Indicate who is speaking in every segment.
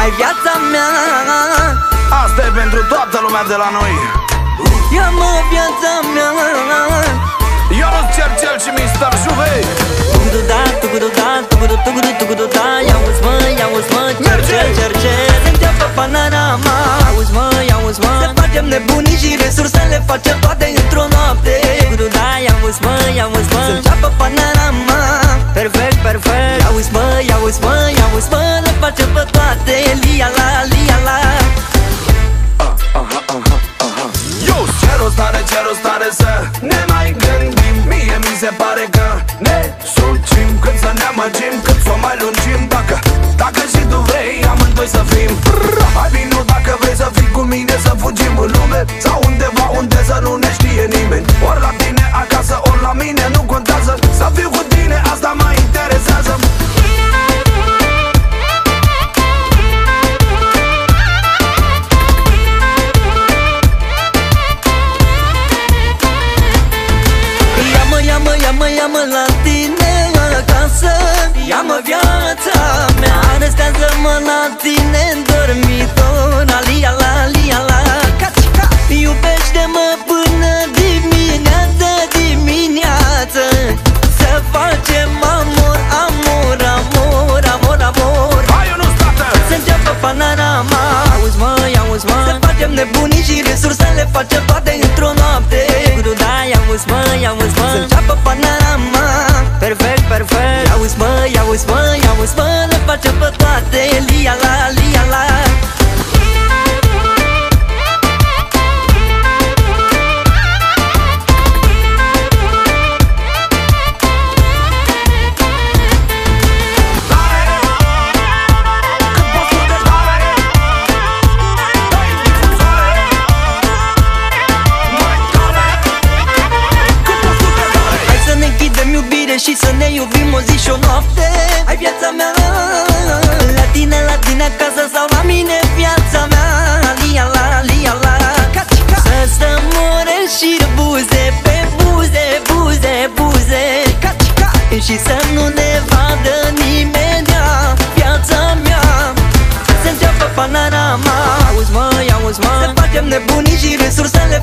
Speaker 1: Ai viața mea.
Speaker 2: Asta e pentru toată lumea de la noi.
Speaker 1: Ia-mă viața mea.
Speaker 2: Ionut Cercel și Mr. Juve
Speaker 1: Tugudu da, tugudu da, tugudu, tugudu, tugudu da Ia-uzi mă, ia-uzi mă, cercel, cercel. Se înceapă panorama Auzi mă, ia-uzi mă Să facem nebunii și resursele facem toate într-o noapte. Tugudu da, ia-uzi mă, ia-uzi mă. Se înceapă panorama Perfect, perfect. Ia-uzi mă, ia-uzi mă, ia-uzi mă Le facem pe toate. Lia la, lia la.
Speaker 2: Yo, ce rost are, ce rost are să ne mai gândim. Mie mi se pare că ne sucim. Când să ne amăgim, cât să o mai lungim. Dacă, dacă și tu vrei, amândoi să fim. Hai vino dacă vrei să fii cu mine Să fugim în lume. Sau undeva unde să nu ne știe nimeni
Speaker 1: Ia-mă viața mea Arestează-mă la tine în dormitor. Alia la, alia la Cacica Iubește-mă până dimineață, dimineață. Să facem amor, amor, amor, amor, amor.
Speaker 2: Hai, eu nu stată!
Speaker 1: să înceapă panorama. Auzi mă, auzi mă Să facem nebunii și resursele facem toate într-o noapte. Gudu da, auzi mă, auzi mă Să înceapă panorama. Perfect, perfect Auzi mă, auzi mă, auzi mă Le facem pe toate Lia la, lia la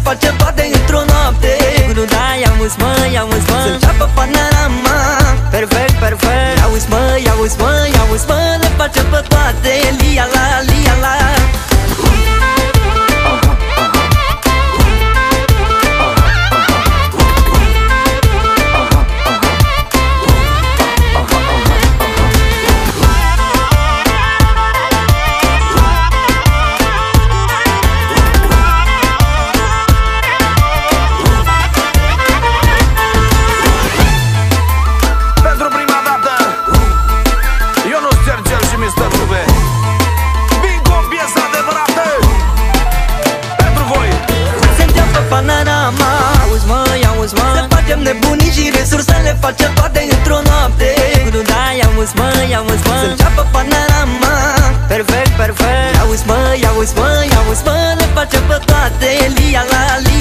Speaker 1: facem toate într-o noapte. Gudu da, auzi mă, auzi mă. Să înceapă panorama. Perfect, perfect. Auzi mă, auzi mă, auzi mă. Le facem pe toate mă Să facem nebunii și resursele facem toate într-o noapte. Gudu da, auzi mă, auzi mă. Să înceapă panorama. Perfect, perfect. Auzi mă, auzi mă, auzi mă Le facem pe toate. Lia la, lia